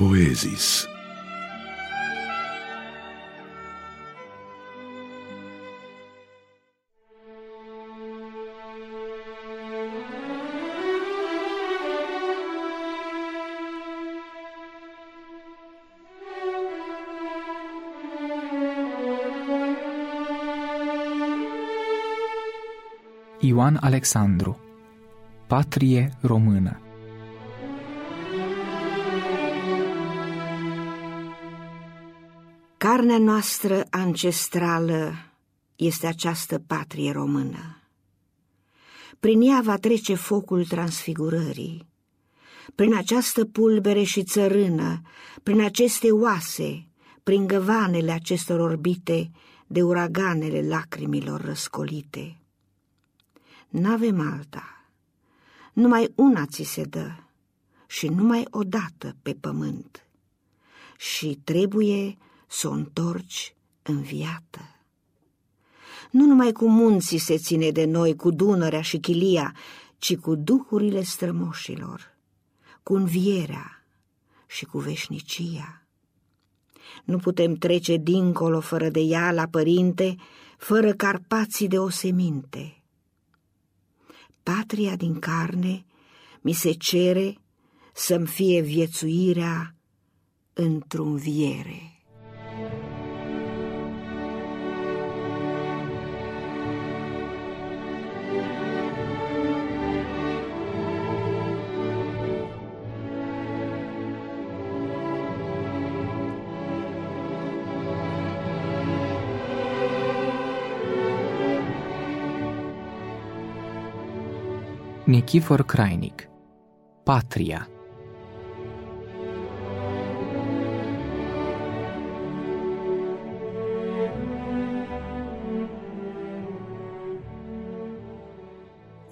Poezis. Ioan Alexandru Patrie română Carnea noastră ancestrală este această patrie română. Prin ea va trece focul transfigurării. Prin această pulbere și țărână, prin aceste oase, prin găvanele acestor orbite de uraganele lacrimilor răscolite. N-avem alta. Numai una ți se dă și numai odată pe pământ. Și trebuie să o întorci în viață. Nu numai cu munții se ține de noi, cu Dunărea și Chilia, ci cu duhurile strămoșilor, cu învierea și cu veșnicia. Nu putem trece dincolo fără de ea la părinte, fără carpații de oseminte patria din carne, mi se cere să-mi fie viețuirea într-un viere. Nichifor Crainic Patria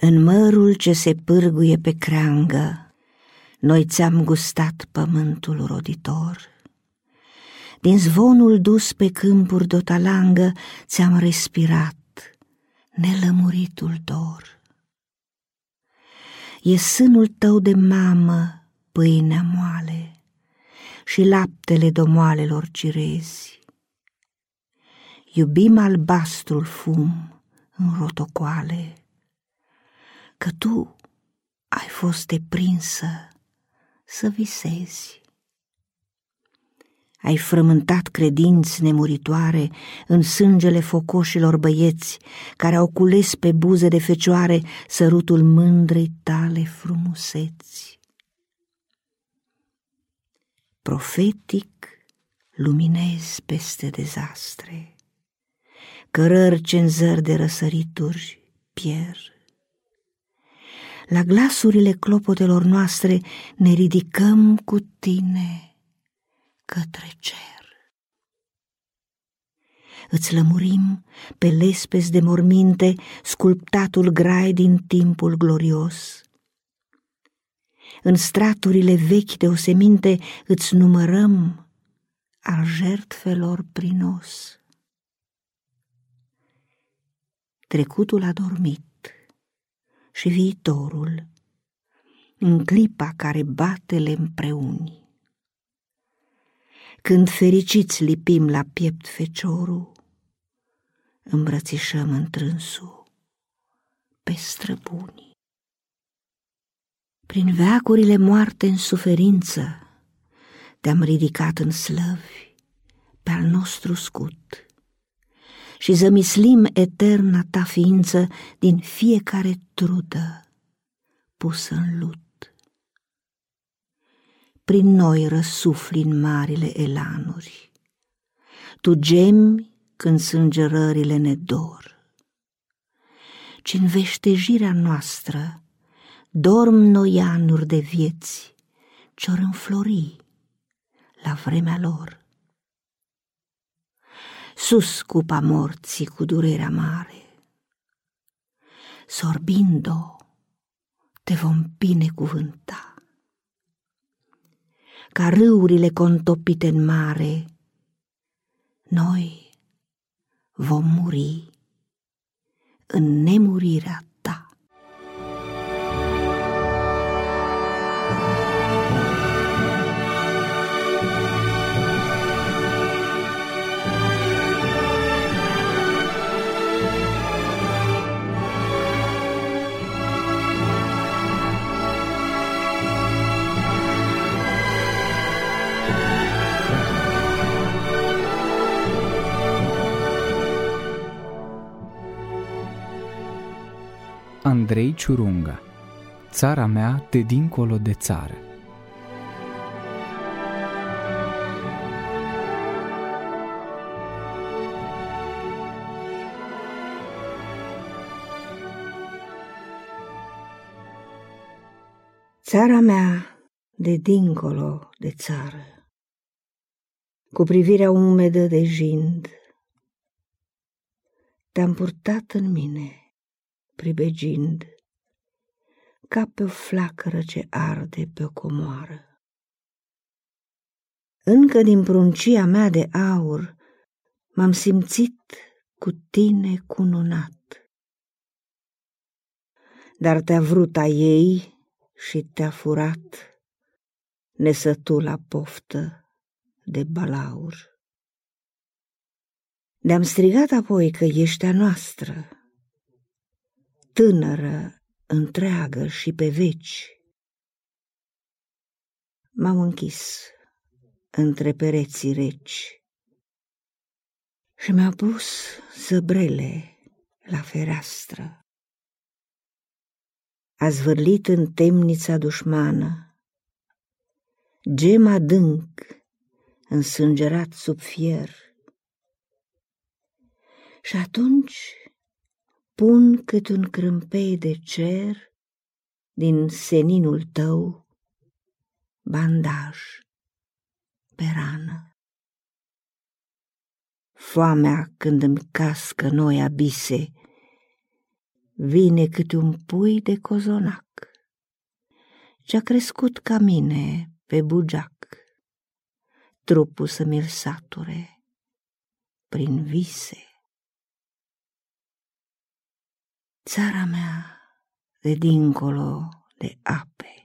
În mărul ce se pârguie pe creangă, Noi ți-am gustat pământul roditor. Din zvonul dus pe câmpuri dotalangă, Ți-am respirat nelămuritul dor. E sânul tău de mamă pâinea moale și laptele domoalelor cirezi. Iubim albastrul fum în rotocoale, că tu ai fost deprinsă să visezi. Ai frământat credinți nemuritoare în sângele focoșilor băieți care au cules pe buze de fecioare sărutul mândrei tale frumuseți. Profetic luminezi peste dezastre, cărări cenzări de răsărituri pierd. La glasurile clopotelor noastre ne ridicăm cu tine către cer. Îți lămurim pe lespes de morminte sculptatul grai din timpul glorios. În straturile vechi de oseminte îți numărăm al jertfelor prinos. Trecutul a dormit și viitorul, în clipa care batele împreuni. Când fericiți lipim la piept feciorul, îmbrățișăm întrânsul pe străbunii. Prin veacurile moarte în suferință, te-am ridicat în slăvi pe al nostru scut și zămislim eterna ta ființă din fiecare trudă pusă în lut prin noi răsufli în marile elanuri. Tu gemi când sângerările ne dor. ci în veștejirea noastră dorm noi anuri de vieți ce-or înflori la vremea lor. Sus cupa morții cu durerea mare, sorbind-o, te vom binecuvânta ca râurile contopite în mare, noi vom muri în nemurirea Andrei Ciurunga Țara mea de dincolo de țară. Țara mea de dincolo de țară, cu privirea umedă de jind, te-am purtat în mine, pribegind, ca pe o flacără ce arde pe o comoară. Încă din pruncia mea de aur m-am simțit cu tine cununat. Dar te-a vrut a ei și te-a furat nesătula poftă de balaur. Ne-am strigat apoi că ești a noastră, tânără, întreagă și pe veci. M-am închis între pereții reci și mi-a pus zăbrele la fereastră. A zvârlit în temnița dușmană, gem adânc, însângerat sub fier, și atunci pun cât un crâmpei de cer din seninul tău bandaj pe rană. Foamea când îmi cască noi abise, vine câte un pui de cozonac, ce-a crescut ca mine pe bugeac, trupul să mi-l sature prin vise. Țara mea de dincolo de ape.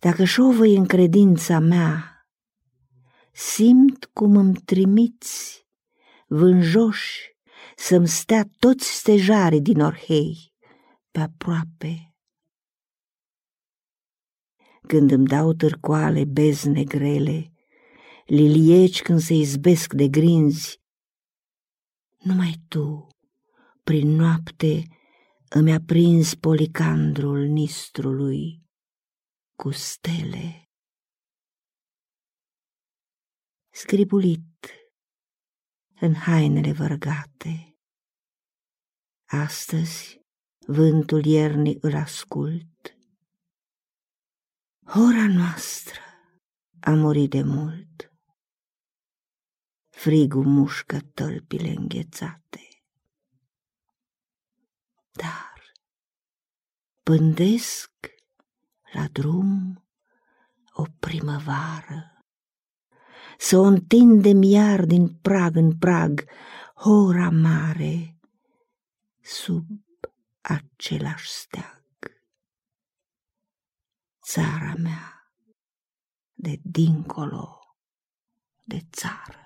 Dacă șovăi în credința mea, simt cum îmi trimiți vânjoși să-mi stea toți stejarii din Orhei pe aproape. Când îmi dau târcoale bezne grele, lilieci când se izbesc de grinzi, numai tu prin noapte îmi a prins policandrul nistrului cu stele. Scribulit în hainele vărgate, astăzi vântul iernii îl ascult. Ora noastră a murit de mult, frigul mușcă tălpile înghețate dar pândesc la drum o primăvară. Să o întindem iar din prag în prag, ora mare, sub același steag. Țara mea de dincolo de țară.